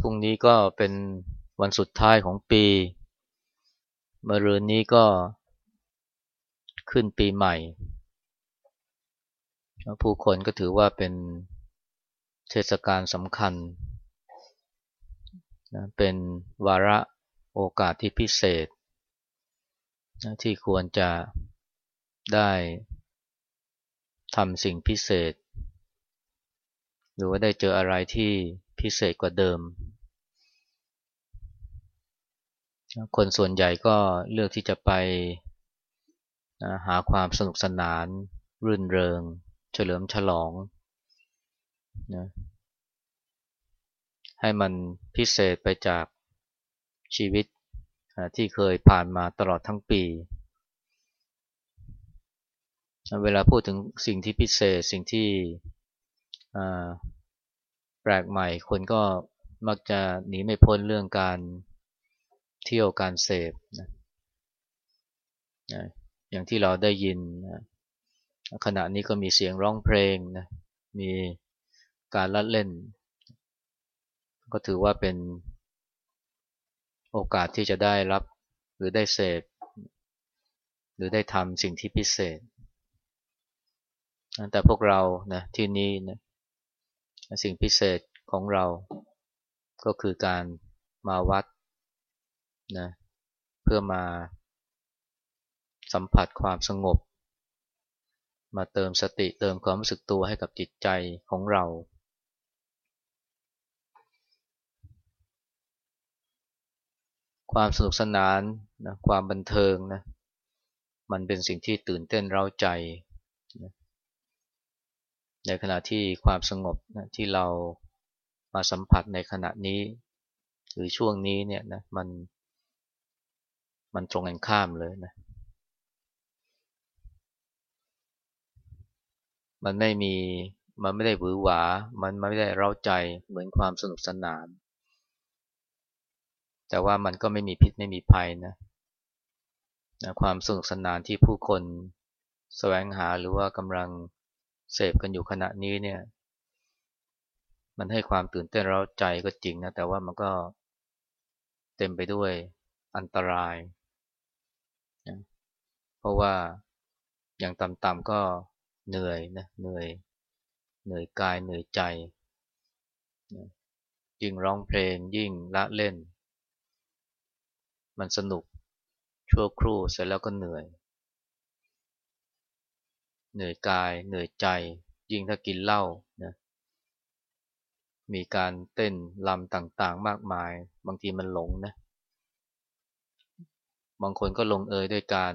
พรุ่งนี้ก็เป็นวันสุดท้ายของปีมะรืนนี้ก็ขึ้นปีใหม่ ผู้คนก็ถือว่าเป็นเทศกาลสำคัญ เป็นวาระโอกาสที่พิเศษ ที่ควรจะได้ทำสิ่งพิเศษ หรือว่าได้เจออะไรที่พิเศษกว่าเดิม คนส่วนใหญ่ก็เลือกที่จะไปนะหาความสนุกสนาน รื่นเริง เฉลิมฉลองนะให้มันพิเศษไปจากชีวิตที่เคยผ่านมาตลอดทั้งปี เวลาพูดถึงสิ่งที่พิเศษสิ่งที่ แปลกใหม่ คนก็มักจะหนีไม่พ้นเรื่องการเที่ยวการเสพนะอย่างที่เราได้ยินนะขณะนี้ก็มีเสียงร้องเพลงนะมีการละเล่น ก็ถือว่าเป็นโอกาสที่จะได้รับหรือได้เสพ หรือได้ทำสิ่งที่พิเศษ แต่พวกเรานะที่นี่นะ สิ่งพิเศษของเราก็คือการมาวัดนะเพื่อมาสัมผัสความสงบ มาเติมสติเติมความรู้สึกตัวให้กับจิตใจของเรา ความสนุกสนานนะความบันเทิงนะมันเป็นสิ่งที่ตื่นเต้นเร้าใจ ในขณะที่ความสงบนะที่เรามาสัมผัสในขณะนี้ หรือช่วงนี้เนี่ยนะมัน มันตรงกันข้ามเลยนะ มันไม่มีมันไม่ได้หวือหวา มันไม่ได้เร้าใจเหมือนความสนุกสนาน แต่ว่ามันก็ไม่มีพิษไม่มีภัยนะนะความสนุกสนานที่ผู้คนแสวงหาหรือว่ากำลัง เสพกันอยู่ขณะนี้เนี่ย มันให้ความตื่นเต้นเร้าใจก็จริงนะ แต่ว่ามันก็เต็มไปด้วยอันตรายนะเพราะว่าอย่างต่ำๆก็เหนื่อยนะเหนื่อย เหนื่อยกายเหนื่อยใจยิ่งร้องเพลงยิ่งละเล่น มันสนุกชั่วครู่เสร็จแล้วก็เหนื่อย เหนื่อยกายเหนื่อยใจ ยิ่งถ้ากินเหล้านะมีการเต้นลำต่างๆ มากมาย บางทีมันหลงนะบางคนก็ลงเอยด้วยการ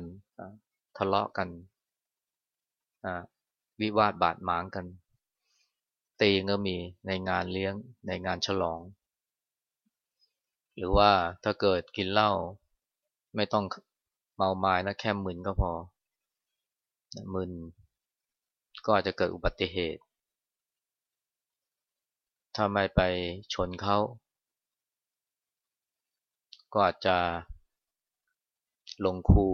ทะเลาะกันวิวาทบาดหมางกัน ตีก็มีในงานเลี้ยงในงานฉลอง หรือว่าถ้าเกิดกินเหล้าไม่ต้องเมาไม้นะแค่มึนก็พอมึน ก็อาจจะเกิดอุบัติเหตุ ถ้าไม่ไปชนเขา ก็อาจจะลงคู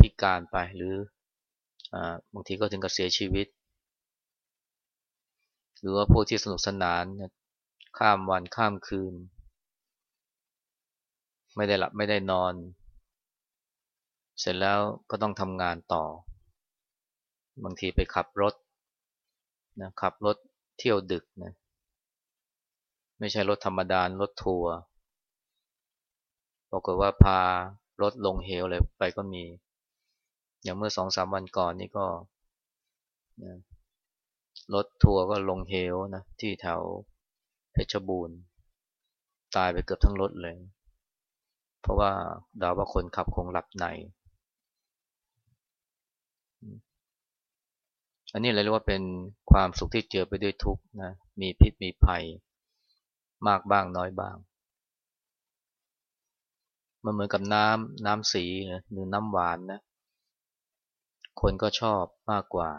พิการไปหรือบางทีก็ถึงกับเสียชีวิต หรือว่าพวกที่สนุกสนานข้ามวันข้ามคืน ไม่ได้หลับไม่ได้นอน เสร็จแล้วก็ต้องทำงานต่อ บางทีไปขับรถนะขับรถเที่ยวดึกนะไม่ใช่รถธรรมดารถทัวร์บอกว่าพารถลงเหวอะไรไปก็มี อย่างเมื่อสองสามวันก่อนนี่ก็รถทัวร์ก็ลงเหวนะที่แถวเพชรบูรณ์ตายไปเกือบทั้งรถเลย เพราะว่าดาว่าคนขับคงหลับใน อันนี้เราเรียกว่าเป็นความสุขที่เจอไปด้วยทุกข์นะ มีพิษมีภัย มากบ้างน้อยบ้าง มันเหมือนกับน้ำน้ำสีหรือน้ำหวานนะ คนก็ชอบมากกว่า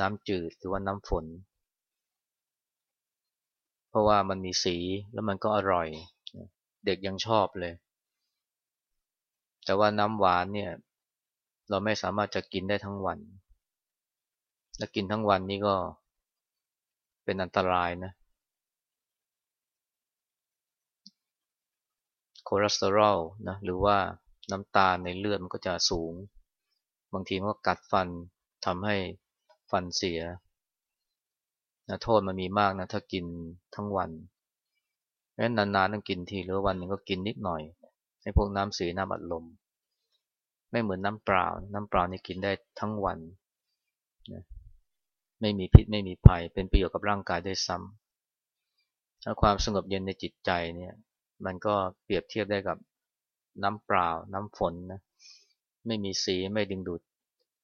น้ำจืดหรือว่าน้ำฝน เพราะว่ามันมีสีแล้วมันก็อร่อย เด็กยังชอบเลย แต่ว่าน้ำหวานเนี่ย เราไม่สามารถจะกินได้ทั้งวัน แล้วกินทั้งวันนี้ก็เป็นอันตรายนะ คอเลสเตอรอลนะหรือว่าน้ำตาลในเลือดมันก็จะสูง บางทีมันก็กัดฟันทำให้ฟันเสียนะโทษมันมีมากนะถ้ากินทั้งวันงั้นนานๆต้องกินทีหรือวันหนึ่งก็กินนิดหน่อยให้พวกน้ำสีน้ำอัดลม ไม่เหมือนน้ำเปล่า น้ำเปล่านี่กินได้ทั้งวันนะ ไม่มีพิษไม่มีภัย เป็นประโยชน์กับร่างกายได้ซ้ำความสงบเย็นในจิตใจเนี่ยมันก็เปรียบเทียบได้กับน้ำเปล่า น้ำฝนนะไม่มีสีไม่ดึงดูด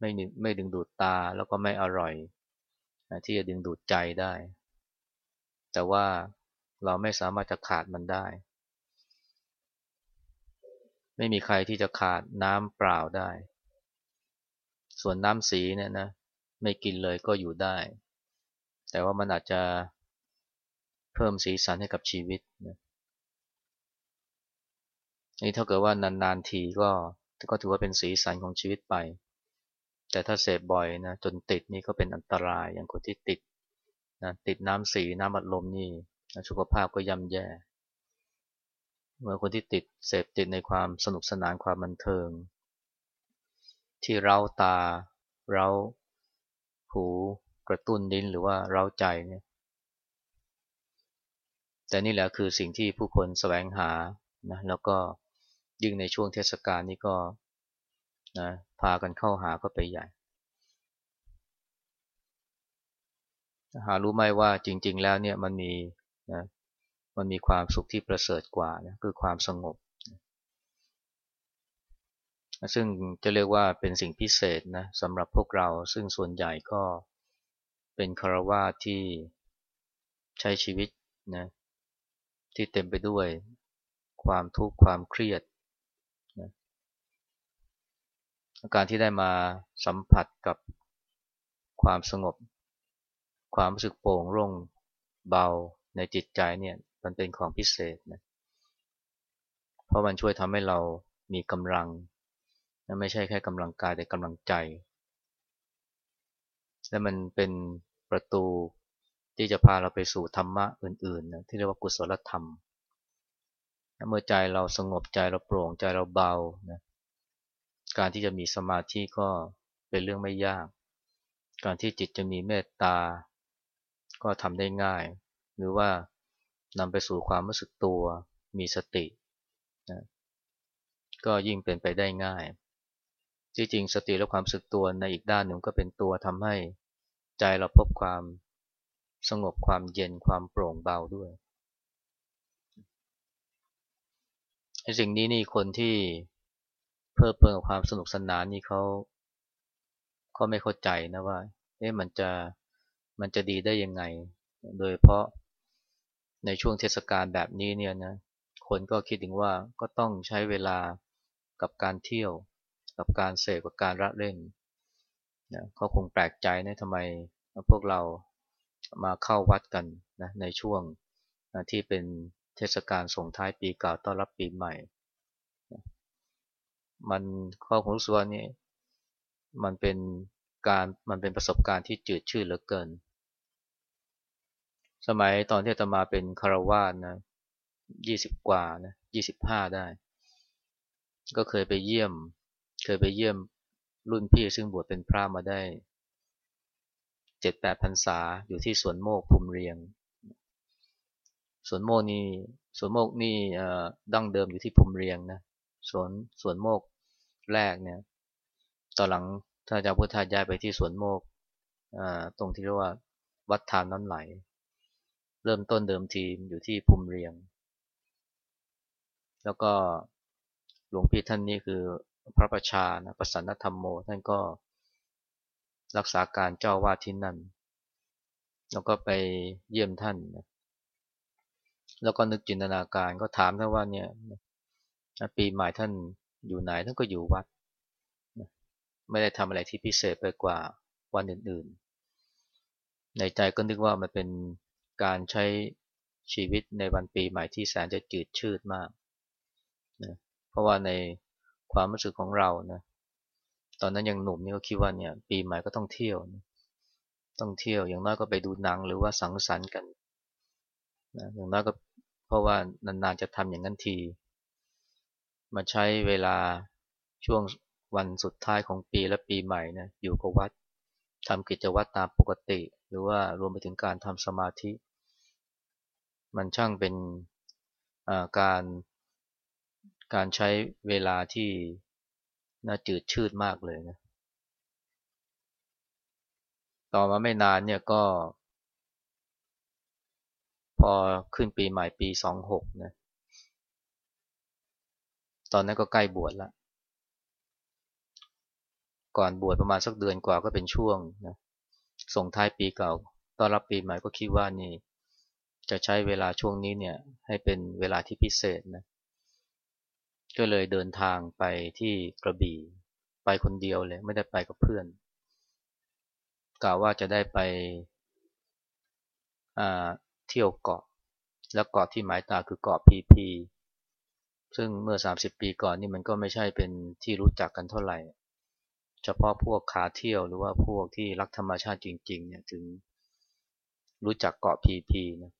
ไม่ไม่ดึงดูดตาแล้วก็ไม่อร่อยนะที่จะดึงดูดใจได้ แต่ว่าเราไม่สามารถจะขาดมันได้ ไม่มีใครที่จะขาดน้ำเปล่าได้ ส่วนน้ำสีเนี่ยนะ ไม่กินเลยก็อยู่ได้ แต่ว่ามันอาจจะเพิ่มสีสันให้กับชีวิตนะนี่ถ้าเกิดว่านานๆทีก็ก็ถือว่าเป็นสีสันของชีวิตไป แต่ถ้าเสพบ่อยนะจนติดนี่ก็เป็นอันตรายอย่างคนที่ติดนะติดน้ำสีน้ำอัดลมนี่สุขภาพก็ย่ำแย่เมื่อคนที่ติดเสพติดในความสนุกสนานความบันเทิง ที่เราตา เรา หูกระตุ้นดิ้นหรือว่าเราใจเนี่ย แต่นี่แหละคือสิ่งที่ผู้คนแสวงหานะแล้วก็ยิ่งในช่วงเทศกาลนี้ก็นะพากันเข้าหาก็ไปใหญ่ หารู้ไหมว่าจริง ๆ แล้วเนี่ยมันมีนะมันมีความสุขที่ประเสริฐกว่านะคือความสงบ ซึ่งจะเรียกว่าเป็นสิ่งพิเศษนะสำหรับพวกเราซึ่งส่วนใหญ่ก็เป็นคารวะที่ใช้ชีวิตนะที่เต็มไปด้วยความทุกข์ความเครียดนะการที่ได้มาสัมผัสกับความสงบ ความรู้สึกโปร่งโล่งเบาในจิตใจเนี่ยมันเป็นของพิเศษนะเพราะมันช่วยทำให้เรามีกำลัง ไม่ใช่แค่กำลังกายแต่กำลังใจ และมันเป็นประตูที่จะพาเราไปสู่ธรรมะอื่นๆนะที่เรียกว่ากุศลธรรม เมื่อใจเราสงบใจเราโปร่งใจเราเบานะการที่จะมีสมาธิก็เป็นเรื่องไม่ยาก การที่จิตจะมีเมตตา ก็ทำได้ง่าย หรือว่านำไปสู่ความรู้สึกตัว มีสตินะก็ยิ่งเป็นไปได้ง่าย ที่จริงสติและความสึกตัวในอีกด้านหนึ่งก็เป็นตัวทำให้ใจเราพบความสงบความเย็นความโปร่งเบาด้วยสิ่งนี้นี่คนที่เพลิดเพลินกับความสนุกสนานนี่เขาเขาไม่เข้าใจนะว่าเอ๊ะมันจะมันจะดีได้ยังไง โดยเพราะในช่วงเทศกาลแบบนี้เนี่ยนะคนก็คิดถึงว่าก็ต้องใช้เวลากับการเที่ยว กับการเสพกับการระเล่นนะเขาคงแปลกใจนะทำไมพวกเรามาเข้าวัดกันนะในช่วงนะที่เป็นเทศกาลส่งท้ายปีเก่าต้อนรับปีใหม่มันข้อคงรู้สึกว่านี่มันเป็นการมันเป็นประสบการณ์ที่จืดชืดเหลือเกิน สมัยตอนที่ตมาเป็นคารวาสนะยี่สิบกว่านะยี่สิบห้าได้ ก็เคยไปเยี่ยม เคยไปเยี่ยมรุ่นพี่ซึ่งบวชเป็นพระมาได้เจ็ดแปดพรรษาอยู่ที่สวนโมกภูมิเรียงสวนโมกนี่สวนโมกนี่ดั้งเดิมอยู่ที่ภูมิเรียงนะสวนสวนโมกแรกเนี่ยตอนหลังถ้านจะพุทธาย้ายไปที่สวนโมกตรงที่เรียกว่าวัดทานน้ำไหล เริ่มต้นเดิมทีมอยู่ที่ภูมิเรียง แล้วก็หลวงพี่ท่านนี้คือ พระประชานะประสันธรรมโม ท่านก็รักษาการเจ้าวาดที่นั่น แล้วก็ไปเยี่ยมท่านนะแล้วก็นึกจินตนาการก็ถามท่านว่าเนี่ยปีใหม่ท่านอยู่ไหนท่านก็อยู่วัด ไม่ได้ทำอะไรที่พิเศษไปกว่าวันอื่นๆ ในใจก็นึกว่ามันเป็นการใช้ชีวิตในวันปีใหม่ที่แสนจะจืดชืดมากนะเพราะว่าใน ความรู้สึกของเรานะ ตอนนั้นยังหนุ่มนี่ก็คิดว่าเนี่ย ปีใหม่ก็ต้องเที่ยวนะต้องเที่ยวอย่างน้อยก็ไปดูหนังหรือว่าสังสรรค์กันนะอย่างน้อยก็เพราะว่านานๆจะทำอย่างนั้นที มาใช้เวลาช่วงวันสุดท้ายของปีและปีใหม่นะอยู่กับวัดทำกิจวัตรตามปกติ หรือว่ารวมไปถึงการทำสมาธิ มันช่างเป็นการ การใช้เวลาที่น่าจืดชืดมากเลยนะ ต่อมาไม่นานเนี่ยก็ พอขึ้นปีใหม่ปีสองหกนะ ตอนนั้นก็ใกล้บวชแล้วก่อนบวชประมาณสักเดือนกว่าก็เป็นช่วงนะ ส่งท้ายปีเก่า ต้อนรับปีใหม่ก็คิดว่านี่ จะใช้เวลาช่วงนี้เนี่ย ให้เป็นเวลาที่พิเศษนะ ก็เลยเดินทางไปที่กระบี่ ไปคนเดียวเลย ไม่ได้ไปกับเพื่อนกล่าวว่าจะได้ไปเที่ยวเกาะ แล้วเกาะที่หมายตาคือเกาะพีพีซึ่งเมื่อ 30 ปีก่อนนี่มันก็ไม่ใช่เป็นที่รู้จักกันเท่าไหร่ เฉพาะพวกขาเที่ยวหรือว่าพวกที่รักธรรมชาติจริง ๆ เนี่ยถึงรู้จักเกาะพีพีนะ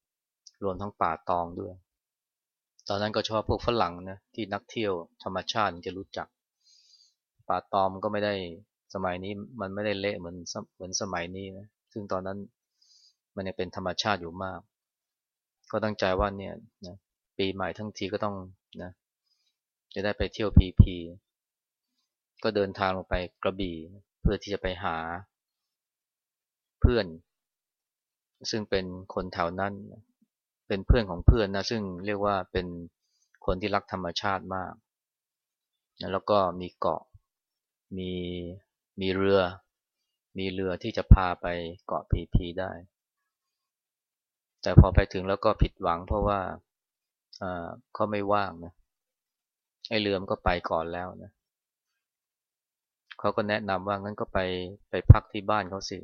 รวมทั้งป่าตองด้วย ตอนนั้นก็ชอบพวกฝรั่งนะที่นักเที่ยวธรรมชาติจะรู้จัก ป่าตอมก็ไม่ได้สมัยนี้มันไม่ได้เละเหมือนเหมือนสมัยนี้นะซึ่งตอนนั้นมันยังเป็นธรรมชาติอยู่มาก ก็ตั้งใจว่าเนี่ยนะปีใหม่ทั้งทีก็ต้องนะจะได้ไปเที่ยวพีพีก็เดินทางลงไปกระบี่เพื่อที่จะไปหาเพื่อน ซึ่งเป็นคนแถวนั้น เป็นเพื่อนของเพื่อนนะซึ่งเรียกว่าเป็นคนที่รักธรรมชาติมากนะแล้วก็มีเกาะมีมีเรือ มีเรือที่จะพาไปเกาะพีพีได้ แต่พอไปถึงแล้วก็ผิดหวังเพราะว่าเขาไม่ว่างนะไอเรือมก็ไปก่อนแล้วนะเขาก็แนะนำว่างั้นก็ไปไปพักที่บ้านเขาสิ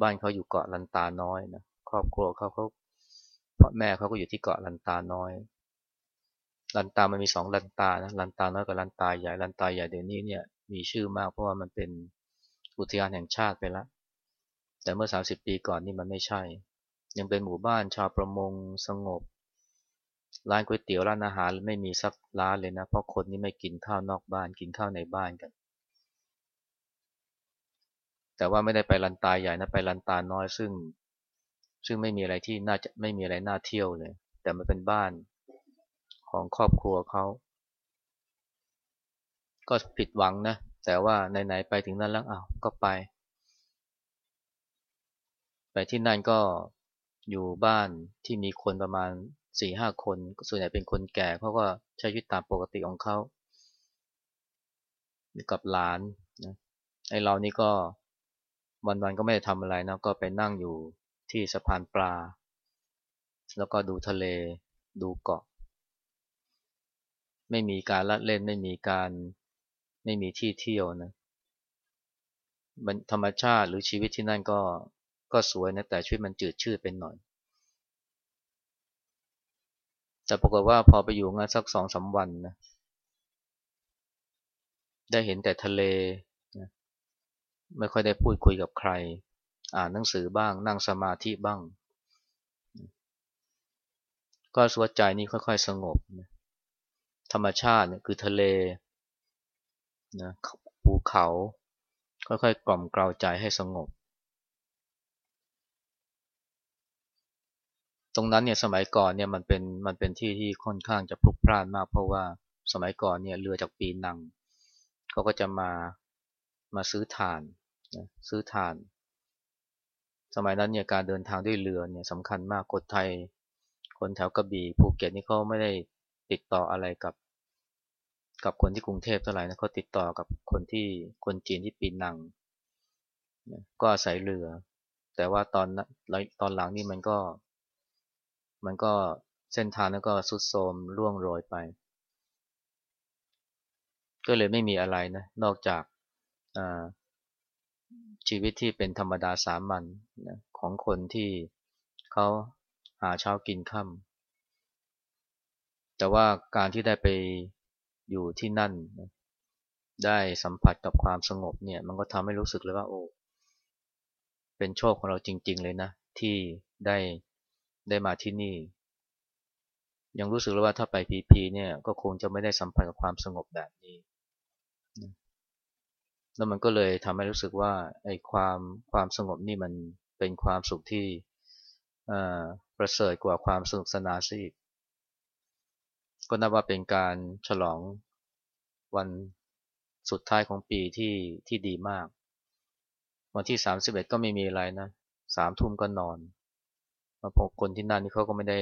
บ้านเขาอยู่เกาะลันตาน้อยนะครอบครัวเขาเขา พ่อแม่เขาก็อยู่ที่เกาะลันตาน้อย ลันตามันมีสองลันตานะลันตาน้อยกับลันตาใหญ่ลันตาใหญ่เดี๋ยวนี้เนี่ยมีชื่อมากเพราะว่ามันเป็นอุทยานแห่งชาติไปแล้วแต่เมื่อ 30 ปีก่อนนี่มันไม่ใช่ ยังเป็นหมู่บ้านชาวประมงสงบ ร้านก๋วยเตี๋ยวร้านอาหารไม่มีสักร้านเลยนะ เพราะคนนี่ไม่กินข้าวนอกบ้านกินข้าวในบ้านกัน แต่ว่าไม่ได้ไปลันตาใหญ่นะไปลันตาน้อยซึ่ง ซึ่งไม่มีอะไรที่น่าจะไม่มีอะไรน่าเที่ยวเลย แต่มันเป็นบ้านของครอบครัวเขา ก็ผิดหวังนะ แต่ว่าไหนๆไปถึงนั่นแล้วอ้าวก็ไป ไปที่นั่นก็อยู่บ้านที่มีคนประมาณสี่ห้าคน ส่วนใหญ่เป็นคนแก่เขาก็ใช้ชีวิตตามปกติของเขากับหลานนะไอเรานี่ก็วันๆก็ไม่ได้ทำอะไรนะ ก็ไปนั่งอยู่ ที่สะพานปลา แล้วก็ดูทะเลดูเกาะ ไม่มีการละเล่นไม่มีการไม่มีที่เที่ยวนะธรรมชาติหรือชีวิตที่นั่นก็ก็สวยนะแต่ชีวิตมันจืดชืดเป็นหน่อย แต่ปรากฏว่าพอไปอยู่งานสักสองสาวันนะได้เห็นแต่ทะเลนะไม่ค่อยได้พูดคุยกับใคร อ่านหนังสือบ้าง นั่งสมาธิบ้าง ก็สวดใจนี่ค่อยๆสงบนะธรรมชาติเนี่ยคือทะเลนะภูเขา ค่อยๆกล่อมกล่าวใจให้สงบ ตรงนั้นเนี่ยสมัยก่อนเนี่ยมันเป็นมันเป็นที่ที่ค่อนข้างจะพลุกพล่านมาก เพราะว่าสมัยก่อนเนี่ยเรือจากปีนังเขาก็จะมามาซื้อถ่านนะซื้อถ่าน สมัยนั้นเนี่ยการเดินทางด้วยเรือเนี่ยสำคัญมากคนไทย คนแถวกระบี่ภูเก็ตนี่เขาไม่ได้ติดต่ออะไรกับ กับคนที่กรุงเทพเท่าไหร่นะเขาติดต่อกับคนที่คนจีนที่ปีนัง ก็อาศัยเรือ แต่ว่าตอนตอนหลังนี่มันก็ มันก็เส้นทางนั้นก็สุดโทมร่วงโรยไป ก็เลยไม่มีอะไรนะนอกจาก ชีวิตที่เป็นธรรมดาสามัญนะของคนที่เขาหาเช้ากินค่ำแต่ว่าการที่ได้ไปอยู่ที่นั่นได้สัมผัสกับความสงบเนี่ยมันก็ทำให้รู้สึกเลยว่าโอ้เป็นโชคของเราจริง ๆ เลยนะ ที่ได้ได้มาที่นี่ ยังรู้สึกเลยว่าถ้าไปพีพีเนี่ยก็คงจะไม่ได้สัมผัสกับความสงบแบบนี้ แล้วมันก็เลยทำให้รู้สึกว่าไอ้ความความสงบนี่มันเป็นความสุขที่ประเสริฐกว่าความสนุกสนานซะอีกก็นับว่าเป็นการฉลองวันสุดท้ายของปีที่ที่ดีมาก วันที่ 31 ก็ไม่มีอะไรนะสามทุ่มก็นอน มาพบคนที่นั่นนี่เขาก็ไม่ได้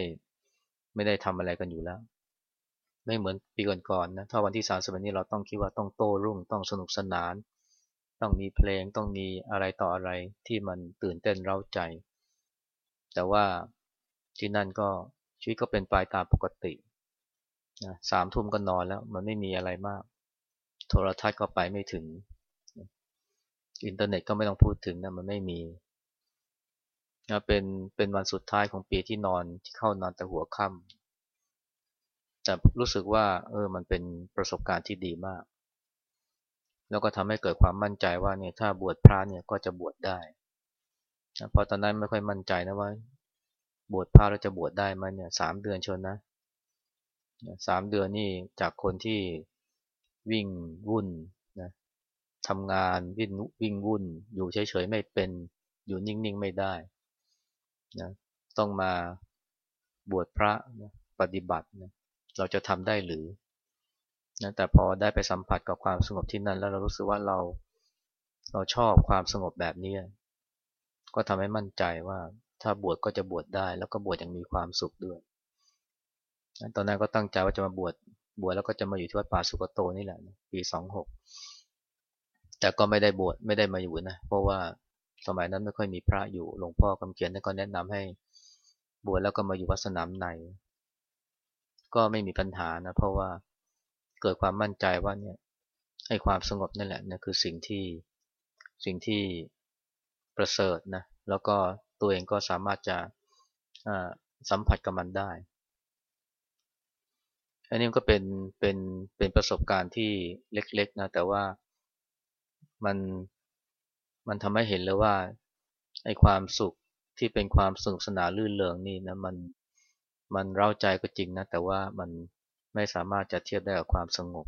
ไม่ได้ทำอะไรกันอยู่แล้ว ไม่เหมือนปีก่อนๆนนะถ้าวันที่สามสิบนี้เราต้องคิดว่าต้องโต้รุ่งต้องสนุกสนาน ต้องมีเพลงต้องมีอะไรต่ออะไรที่มันตื่นเต้นเร้าใจ แต่ว่าที่นั่นก็ชีวิตก็เป็นไปตามปกตินะสามทุ่มก็นอนแล้วมันไม่มีอะไรมาก โทรทัศน์ก็ไปไม่ถึง อินเทอร์เน็ตก็ไม่ต้องพูดถึงนะมันไม่มีนะเป็นเป็นวันสุดท้ายของปีที่นอนที่เข้านอนแต่หัวค่ำแต่รู้สึกว่าเออมันเป็นประสบการณ์ที่ดีมาก แล้วก็ทำให้เกิดความมั่นใจว่าเนี่ยถ้าบวชพระเนี่ยก็จะบวชได้นะเพราะตอนนั้นไม่ค่อยมั่นใจนะว่า บวชพระแล้วจะบวชได้ไหมเนี่ยสามเดือนชนนะสามเดือนนี่จากคนที่วิ่งวุ่นนะทำงานวิ่งวิ่งวุ่น อยู่เฉยๆไม่เป็นอยู่นิ่งๆไม่ได้นะต้องมาบวชพระนะปฏิบัตินะเราจะทำได้หรือ นะแต่พอได้ไปสัมผัสกับความสงบที่นั่น แล้วเรารู้สึกว่าเราเราชอบความสงบแบบนี้ ก็ทำให้มั่นใจว่าถ้าบวชก็จะบวชได้ แล้วก็บวชอย่างมีความสุขด้วยตอนนั้นก็ตั้งใจว่าจะมาบวชบวชแล้วก็จะมาอยู่ที่วัดป่าสุกโตนี่แหละปีสองหกแต่ก็ไม่ได้บวชไม่ได้มาอยู่นะ เพราะว่าสมัยนั้นไม่ค่อยมีพระอยู่หลวงพ่อคำเขียนท่านก็แนะนำให้บวชแล้วก็มาอยู่วัดสนามใน ก็ไม่มีปัญหานะ เพราะว่า เกิดความมั่นใจว่าเนี่ยให้ความสงบนั่นแหละนี่คือสิ่งที่สิ่งที่ประเสริฐนะแล้วก็ตัวเองก็สามารถจะสัมผัสกับมันได้ อันนี้ก็เป็นเป็นเป็นประสบการณ์ที่เล็กๆนะแต่ว่ามันมันทำให้เห็นเลยว่าไอ้ความสุขที่เป็นความสนุกสนานลื่นเริงนี่นะมันมันเร้าใจก็จริงนะแต่ว่ามัน ไม่สามารถจะเทียบได้กับความสงบ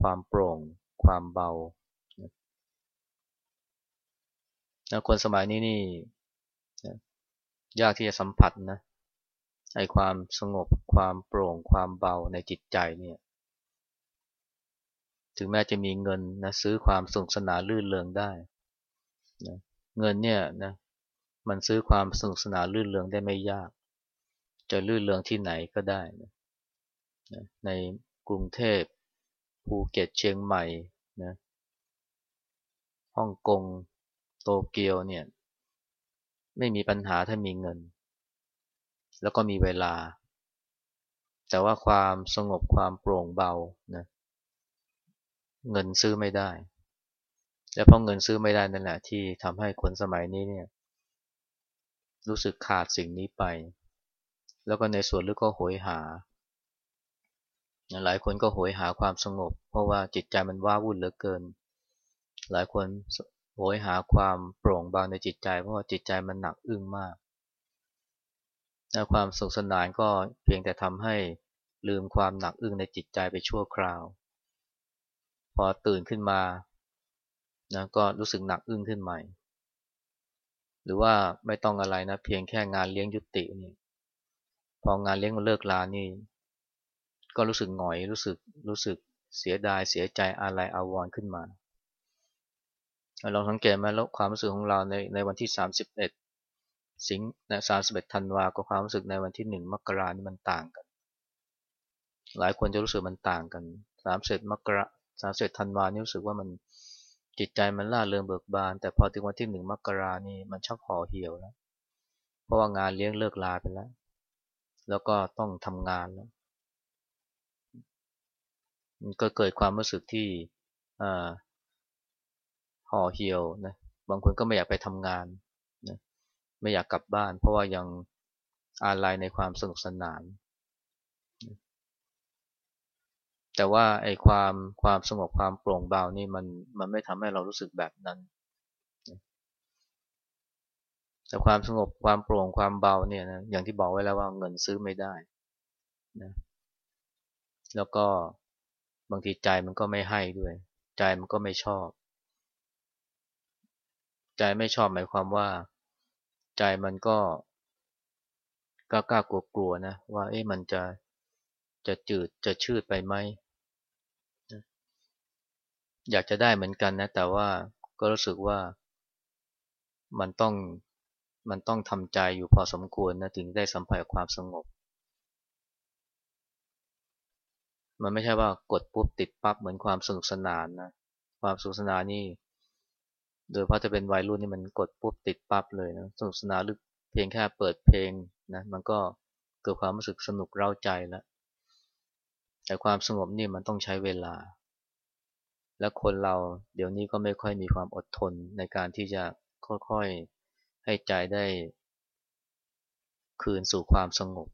ความโปร่ง ความเบานะคนสมัยนี้นี่ยากที่จะสัมผัสนะไอ้ความสงบความโปร่งความเบาในจิตใจเนี่ย ถึงแม้จะมีเงินนะซื้อความสนุกสนานลื่นเริงได้นะเงินเนี่ยนะมันซื้อความสนุกสนานลื่นเริงได้ไม่ยาก จะลื่นเริงที่ไหนก็ได้นะ ในกรุงเทพภูเก็ตเชียงใหม่นะฮ่องกงโตเกียวเนี่ยไม่มีปัญหาถ้ามีเงิน แล้วก็มีเวลา แต่ว่าความสงบความโปร่งเบานะเงินซื้อไม่ได้ และเพราะเงินซื้อไม่ได้นั่นแหละที่ทำให้คนสมัยนี้เนี่ยรู้สึกขาดสิ่งนี้ไป แล้วก็ในส่วนลึกก็โหยหา หลายคนก็โหยหาความสงบ เพราะว่าจิตใจมันว้าวุ่นเหลือเกิน หลายคนโหยหาความโปร่งเบาในจิตใจ เพราะว่าจิตใจมันหนักอึ้งมากและความสุขสนานก็เพียงแต่ทำให้ลืมความหนักอึ้งในจิตใจไปชั่วคราว พอตื่นขึ้นมานะก็รู้สึกหนักอึ้งขึ้นใหม่ หรือว่าไม่ต้องอะไรนะเพียงแค่งานเลี้ยงยุตินี่พองานเลี้ยงมันเลิกลานี่ ก็รู้สึกหงอยรู้สึกรู้สึกเสียดายเสียใจอะไรอาวรณ์ขึ้นมาลองสังเกตไหมแล้วความรู้สึกของเราในในวันที่ 31 สิงห์นะ31ธันวากับความรู้สึกในวันที่ 1 มกรานี่มันต่างกัน หลายคนจะรู้สึกมันต่างกัน31มกรา31ธันวานี่รู้สึกว่ามันจิตใจมันล่าเริงเบิกบาน แต่พอถึงวันที่หนึ่งมกรานี่มันชักห่อเหี่ยวแล้ว เพราะว่างานเลี้ยงเลิกลาไปแล้ว แล้วก็ต้องทำงานแล้วมัน ก็เกิดความรู้สึกที่ห่อเหี่ยวนะบางคนก็ไม่อยากไปทำงานนะไม่อยากกลับบ้าน เพราะว่ายังอาลัยในความสนุกสนาน แต่ว่าไอ้ความความสงบความโปร่งเบานี่มันมันไม่ทำให้เรารู้สึกแบบนั้นแต่ความสงบความโปร่งความเบาเนี่ยนะอย่างที่บอกไว้แล้วว่าเงินซื้อไม่ได้นะแล้วก็ บางทีใจมันก็ไม่ให้ด้วย ใจมันก็ไม่ชอบ ใจไม่ชอบหมายความว่า ใจมันก็กล้ากลัวกลัวนะว่าเอ๊ะมันจะจะจืดจะชืดไปไหมอยากจะได้เหมือนกันนะ แต่ว่าก็รู้สึกว่ามันต้องมันต้องทำใจอยู่พอสมควรนะถึงได้สัมผัสความสงบ มันไม่ใช่ว่ากดปุ๊บติดปั๊บเหมือนความสนุกสนานนะความสนุกสนานนี่ โดยเพราะจะเป็นวัยรุ่นนี่มันกดปุ๊บติดปั๊บเลยนะสนุกสนานหรือเพียงแค่เปิดเพลงนะมันก็เกิดความรู้สึกสนุกเร้าใจแล้วแต่ความสงบนี่มันต้องใช้เวลา และคนเราเดี๋ยวนี้ก็ไม่ค่อยมีความอดทนในการที่จะค่อยๆให้ใจได้ คืนสู่ความสงบ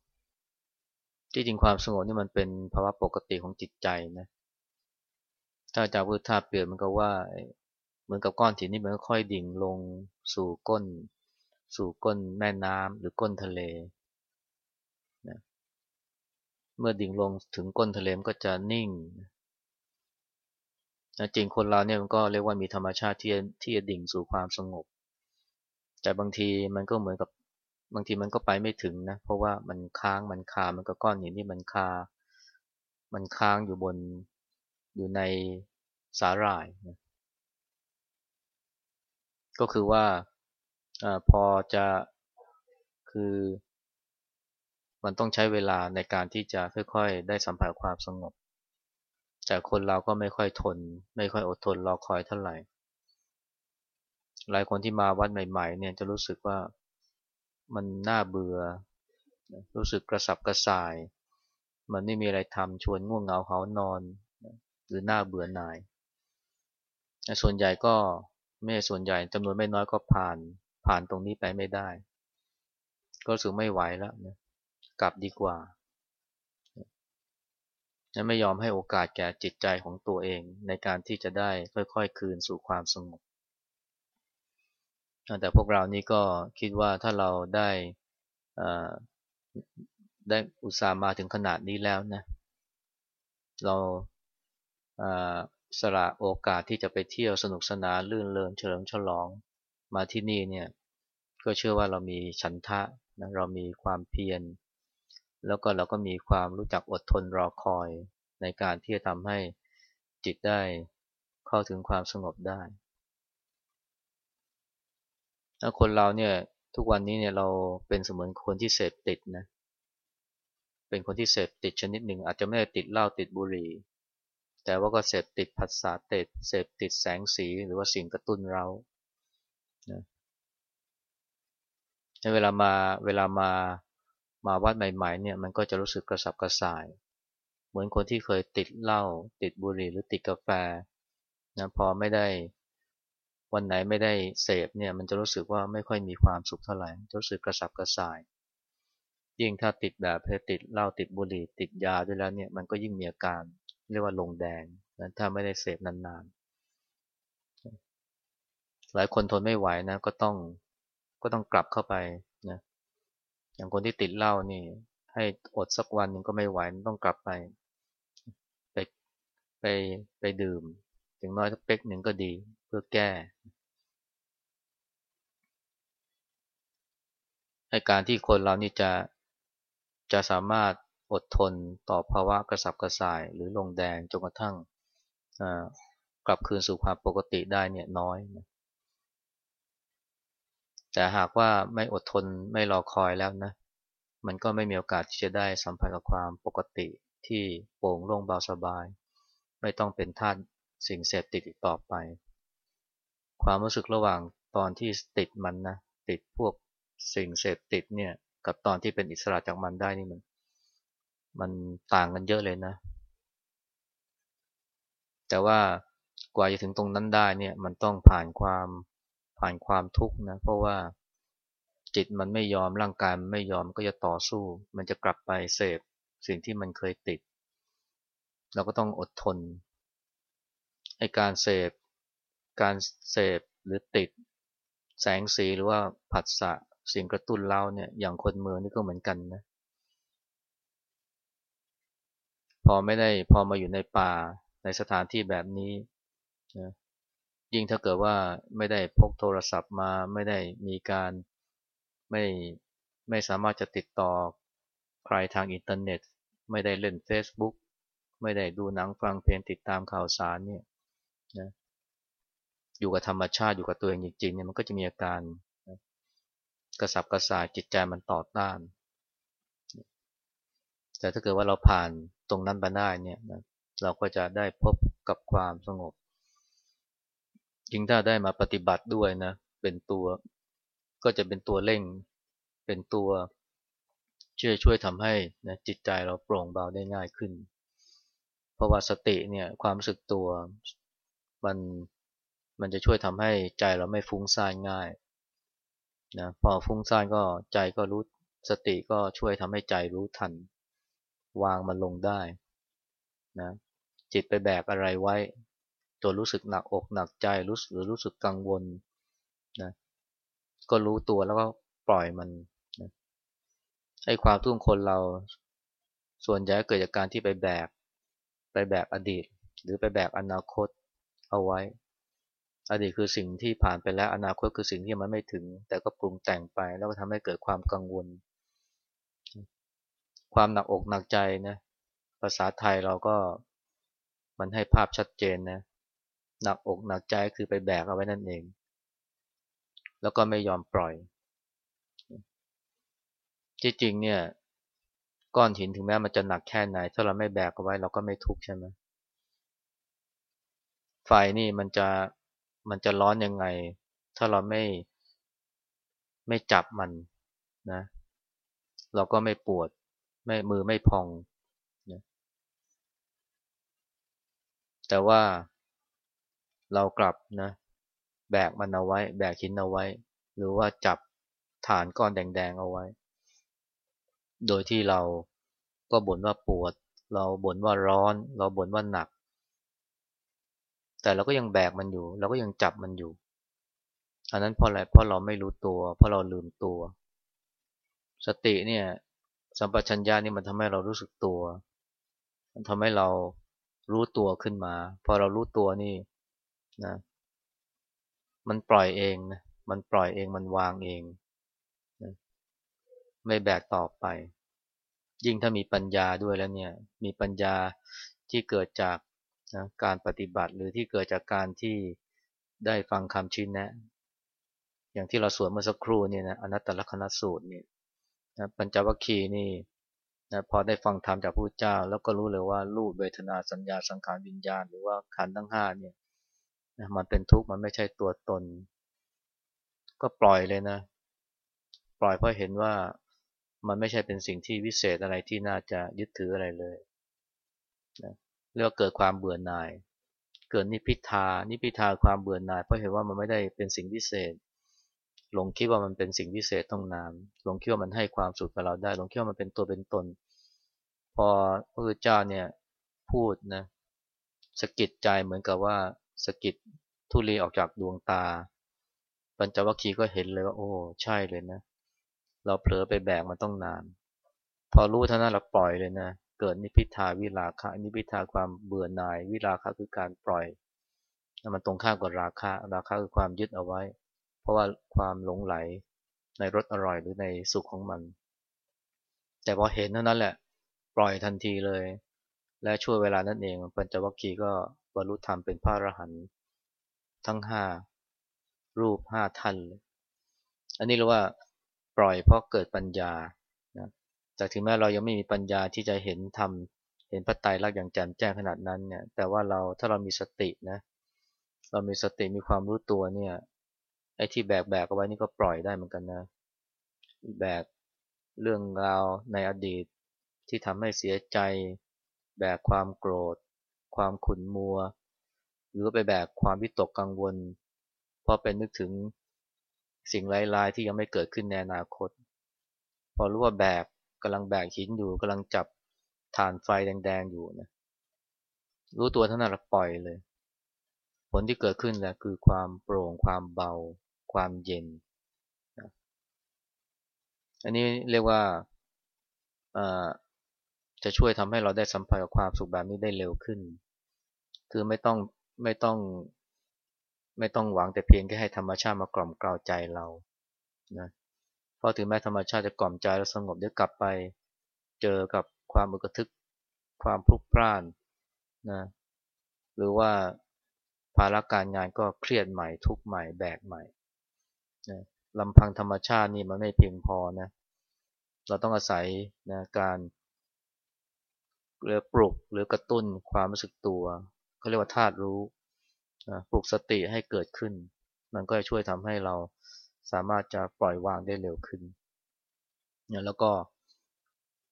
ที่จริงความสงบนี่มันเป็นภาวะปกติของจิตใจนะถ้าจะพูดท่าเปลี่ยนมันก็ว่าเหมือนกับก้อนหินนี่มันค่อยดิ่งลงสู่ก้น สู่ก้นแม่น้ำหรือก้นทะเลนะเมื่อดิ่งลงถึงก้นทะเลมันก็จะนิ่งนะจริงคนเราเนี่ยมันก็เรียกว่ามีธรรมชาติที่ที่จะดิ่งสู่ความสงบ แต่บางทีมันก็เหมือนกับ บางทีมันก็ไปไม่ถึงนะ เพราะว่ามันค้างมันคา มันก็ก้อนหินนี่มันคา มันค้างอยู่บนอยู่ในสาหร่ายนะก็คือว่าอพอจะคือมันต้องใช้เวลาในการที่จะค่อยๆ ได้สัมผัสความสงบ แต่คนเราก็ไม่ค่อยทน ไม่ค่อยอดทนรอคอยเท่าไหร่ หลายคนที่มาวัดใหม่ ๆ เนี่ยจะรู้สึกว่า มันน่าเบื่อ รู้สึกกระสับกระส่าย มันไม่มีอะไรทำชวนง่วงเหงาเหานอน หรือน่าเบื่อหน่าย ส่วนใหญ่ก็ไม่ส่วนใหญ่จำนวนไม่น้อยก็ผ่านผ่านตรงนี้ไปไม่ได้ ก็รู้สึกไม่ไหวแล้วนะกลับดีกว่าไม่ยอมให้โอกาสแก่จิตใจของตัวเองในการที่จะได้ค่อยๆ คืนสู่ความสงบ แต่พวกเรานี่ก็คิดว่าถ้าเราได้ได้อุตส่าห์มาถึงขนาดนี้แล้วนะ เราสละโอกาสที่จะไปเที่ยวสนุกสนานลื่นเริงเฉลิมฉลองมาที่นี่เนี่ยก็เชื่อว่าเรามีฉันทะนะเรามีความเพียร แล้วก็เราก็มีความรู้จักอดทนรอคอยในการที่จะทำให้จิตได้เข้าถึงความสงบได้ ถ้าคนเราเนี่ยทุกวันนี้เนี่ยเราเป็นเสมือนคนที่เสพติดนะเป็นคนที่เสพติดชนิดหนึ่ง อาจจะไม่ได้ติดเหล้าติดบุหรี่ แต่ว่าก็เสพติดผัสสะติดเสพติดแสงสีหรือว่าสิ่งกระตุ้นเรานะในเวลามาเวลามามาวัดใหม่ๆเนี่ยมันก็จะรู้สึกกระสับกระส่าย เหมือนคนที่เคยติดเหล้าติดบุหรี่หรือติดกาแฟนะพอไม่ได้ วันไหนไม่ได้เสพเนี่ยมันจะรู้สึกว่าไม่ค่อยมีความสุขเท่าไหร่รู้สึกกระสับกระส่าย ยิ่งถ้าติดแบบเพติดเหล้าติดบุหรี่ติดยาด้วยแล้วเนี่ยมันก็ยิ่งมีอาการเรียกว่าลงแดงนะถ้าไม่ได้เสพนานๆ หลายคนทนไม่ไหวนะก็ต้องก็ต้องกลับเข้าไปนะอย่างคนที่ติดเหล้านี่ ให้อดสักวันหนึ่งก็ไม่ไหวต้องกลับไป ไปไปไปดื่ม ถึงน้อยสักเป๊กหนึ่งก็ดี พื่อแก้ให้การที่คนเรานี่จะจะสามารถอดทนต่อภาวะกระสับกระส่าย หรือลงแดงจนกระทั่งกลับคืนสู่ความปกติได้เนี่ยน้อยนะแต่หากว่าไม่อดทนไม่รอคอยแล้วนะ มันก็ไม่มีโอกาสที่จะได้สัมผัสกับความปกติที่โปร่งโล่งเบาสบาย ไม่ต้องเป็นทาสสิ่งเสพติดอีกต่อไป ความรู้สึกระหว่างตอนที่ติดมันนะติดพวกสิ่งเสพติดเนี่ยกับตอนที่เป็นอิสระจากมันได้นี่มัน มันต่างกันเยอะเลยนะ แต่ว่ากว่าจะถึงตรงนั้นได้เนี่ยมันต้องผ่านความผ่านความทุกข์นะเพราะว่าจิตมันไม่ยอมร่างกายมันไม่ยอมก็จะต่อสู้ มันจะกลับไปเสพสิ่งที่มันเคยติด เราก็ต้องอดทนไอการเสพ การเสพหรือติด แสงสีหรือว่าผัสสะสิ่งกระตุ้นเราเนี่ยอย่างคนเมืองนี่ก็เหมือนกันนะพอไม่ได้พอมาอยู่ในป่าในสถานที่แบบนี้นะยิ่งถ้าเกิดว่าไม่ได้พกโทรศัพท์มาไม่ได้มีการไม่ไม่สามารถจะติดต่อใครทางอินเทอร์เน็ต ไม่ได้เล่น Facebook ไม่ได้ดูหนังฟังเพลงติดตามข่าวสารเนี่ยนะ อยู่กับธรรมชาติอยู่กับตัวเองจริงๆเนี่ยมันก็จะมีอาการกระสับกระส่ายจิตใจมันต่อต้าน แต่ถ้าเกิดว่าเราผ่านตรงนั้นไปได้เนี่ยนะเราก็จะได้พบกับความสงบยิ่งถ้าได้มาปฏิบัติด้วยนะเป็นตัวก็จะเป็นตัวเร่ง เป็นตัวช่วยช่วยทำให้นะจิตใจเราโปร่งเบาได้ง่ายขึ้น เพราะว่าสติเนี่ยความรู้สึกตัวมัน มันจะช่วยทำให้ใจเราไม่ฟุ้งซ่านง่ายนะพอฟุ้งซ่านก็ใจก็รู้สติก็ช่วยทำให้ใจรู้ทัน วางมันลงได้นะจิตไปแบกอะไรไว้จนรู้สึกหนักอกหนักใจรู้หรือรู้สึกกังวลนะก็รู้ตัวแล้วก็ปล่อยมันนะไอ้ความทุกข์คนเราส่วนใหญ่เกิดจากการที่ไปแบก ไปแบกอดีต หรือไปแบกอนาคตเอาไว้ อดีตคือสิ่งที่ผ่านไปแล้วอนาคตคือสิ่งที่มันไม่ถึง แต่ก็ปรุงแต่งไปแล้วก็ทำให้เกิดความกังวล ความหนักอกหนักใจนะภาษาไทยเราก็มันให้ภาพชัดเจนนะหนักอกหนักใจคือไปแบกเอาไว้นั่นเอง แล้วก็ไม่ยอมปล่อย จริงๆเนี่ยก้อนหินถึงแม้มันจะหนักแค่ไหน ถ้าเราไม่แบกเอาไว้เราก็ไม่ทุกข์ใช่ไหมไฟนี่มันจะ มันจะร้อนยังไง ถ้าเราไม่ไม่จับมันนะ เราก็ไม่ปวด ไม่มือไม่พองนะแต่ว่าเรากลับนะ แบกมันเอาไว้ แบกหินเอาไว้ หรือว่าจับฐานก้อนแดงๆเอาไว้ โดยที่เราก็บ่นว่าปวด เราบ่นว่าร้อน เราบ่นว่าหนัก แต่เราก็ยังแบกมันอยู่ เราก็ยังจับมันอยู่ อันนั้นเพราะอะไรเพราะเราไม่รู้ตัว เพราะเราลืมตัว สติเนี่ยสัมปชัญญะนี่มันทำให้เรารู้สึกตัว มันทำให้เรารู้ตัวขึ้นมา พอเรารู้ตัวนี่นะมันปล่อยเองนะมันปล่อยเองมันวางเองนะไม่แบกต่อไป ยิ่งถ้ามีปัญญาด้วยแล้วเนี่ย มีปัญญาที่เกิดจาก นะการปฏิบัติหรือที่เกิดจากการที่ได้ฟังคำชี้แนะ อย่างที่เราสวดเมื่อสักครู่เนี่ยนะอนัตตลกนสูตรเนี่ยนะปัญจวัคคีย์นี่นะพอได้ฟังธรรมจากพระเจ้า แล้วก็รู้เลยว่ารูปเวทนาสัญญาสังขารวิญญาณ หรือว่าขันธ์ทั้งห้าเนี่ยนะมันเป็นทุกข์มันไม่ใช่ตัวตน ก็ปล่อยเลยนะ ปล่อยเพราะเห็นว่ามันไม่ใช่เป็นสิ่งที่วิเศษอะไรที่น่าจะยึดถืออะไรเลย เรียกว่าเกิดความเบื่อหน่าย เกิดนิพิทา นิพิทาความเบื่อหน่าย เพราะเห็นว่ามันไม่ได้เป็นสิ่งวิเศษ หลงคิดว่ามันเป็นสิ่งวิเศษต้องนาม หลงคิดว่ามันให้ความสุขกับเราได้ หลงคิดว่ามันเป็นตัวเป็นตน พอพระพุทธเจ้าเนี่ยพูดนะสะกิดใจเหมือนกับว่าสกิดทุลีออกจากดวงตา ปัญจวัคคีย์ก็เห็นเลยว่าโอ้ใช่เลยนะ เราเผลอไปแบกมันต้องนาน พอรู้เท่านั้นเราปล่อยเลยนะ เกิดนิพิทาวิราคะนิพิทาความเบื่อหน่ายวิราคะคือการปล่อยมันตรงข้ามกับราคะราคะคือความยึดเอาไว้ เพราะว่าความหลงไหลในรสอร่อยหรือในสุขของมัน แต่พอเห็นเท่านั้นแหละ ปล่อยทันทีเลย และช่วงเวลานั้นเองปัญจวัคคีย์ก็บรรลุธรรมเป็นพระอรหันต์ทั้งห้ารูปห้าท่านอันนี้เรียกว่าปล่อยเพราะเกิดปัญญา จากถึงแม้เรายังไม่มีปัญญาที่จะเห็นธรรมเห็นพระไตรลักษณ์อย่างแจ่มแจ้งขนาดนั้นเนี่ย แต่ว่าเราถ้าเรามีสตินะ เรามีสติมีความรู้ตัวเนี่ย ไอ้ที่แบกแบกเอาไว้นี่ก็ปล่อยได้เหมือนกันนะ แบกเรื่องราวในอดีตที่ทำให้เสียใจ แบกความโกรธ ความขุ่นมัว หรือไปแบกความวิตกกังวล พอเป็นนึกถึงสิ่งร้ายๆที่ยังไม่เกิดขึ้นในอนาคต พอรู้ว่าแบก กำลังแบกหินอยู่กำลังจับฐานไฟแดงๆอยู่นะรู้ตัวเท่านั้นเราปล่อยเลย ผลที่เกิดขึ้นแหละคือความโปร่งความเบา ความเย็นอันนี้เรียกว่าจะช่วยทำให้เราได้สัมผัสกับความสุขแบบนี้ได้เร็วขึ้น คือไม่ต้องไม่ต้องไม่ต้องหวังแต่เพียงแค่ให้ธรรมชาติมากล่อมกล่าวใจเรานะ ราะถึงแม้ธรรมชาติจะกล่อมใจแล้วสงบเดี๋ยวกลับไปเจอกับความอึกทึก ความพลุกพล่านนะหรือว่าภาระการงานก็เครียดใหม่ทุกใหม่แบกใหม่นะลำพังธรรมชาตินี่มันไม่เพียงพอนะเราต้องอาศัยนะการหรือปลุกหรือกระตุ้นความรู้สึกตัวเขาเรียกว่าธาตุรู้ปลุกสติให้เกิดขึ้น มันก็จะช่วยทำให้เรา สามารถจะปล่อยวางได้เร็วขึ้นนะแล้วก็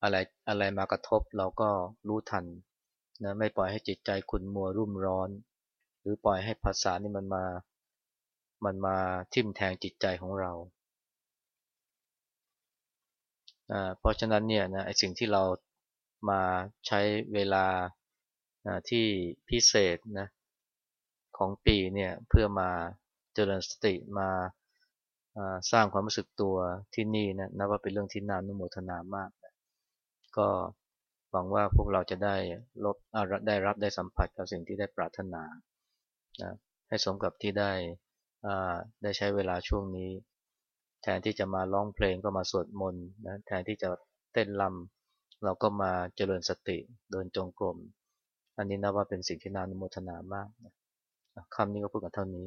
อะไรอะไรมากระทบเราก็รู้ทันนะไม่ปล่อยให้จิตใจขุนมัวรุ่มร้อน หรือปล่อยให้ภาษานี่มันมา มันมาทิ่มแทงจิตใจของเราเพราะฉะนั้นเนี่ยนะไอสิ่งที่เรามาใช้เวลาที่พิเศษนะของปีเนี่ยเพื่อมาเจริญสติมา สร้างความรู้สึกตัวที่นี่นะนับว่าเป็นเรื่องที่น่านุโมทนามากก็หวังว่าพวกเราจะได้ลบได้รับได้สัมผัสกับสิ่งที่ได้ปรารถนานะให้สมกับที่ได้ได้ใช้เวลาช่วงนี้ แทนที่จะมาร้องเพลงก็มาสวดมนต์นะแทนที่จะเต้นลำเราก็มาเจริญสติเดินจงกรม อันนี้นับว่าเป็นสิ่งที่น่านุโมทนามากนะคำนี้ก็พูดกันเท่านี้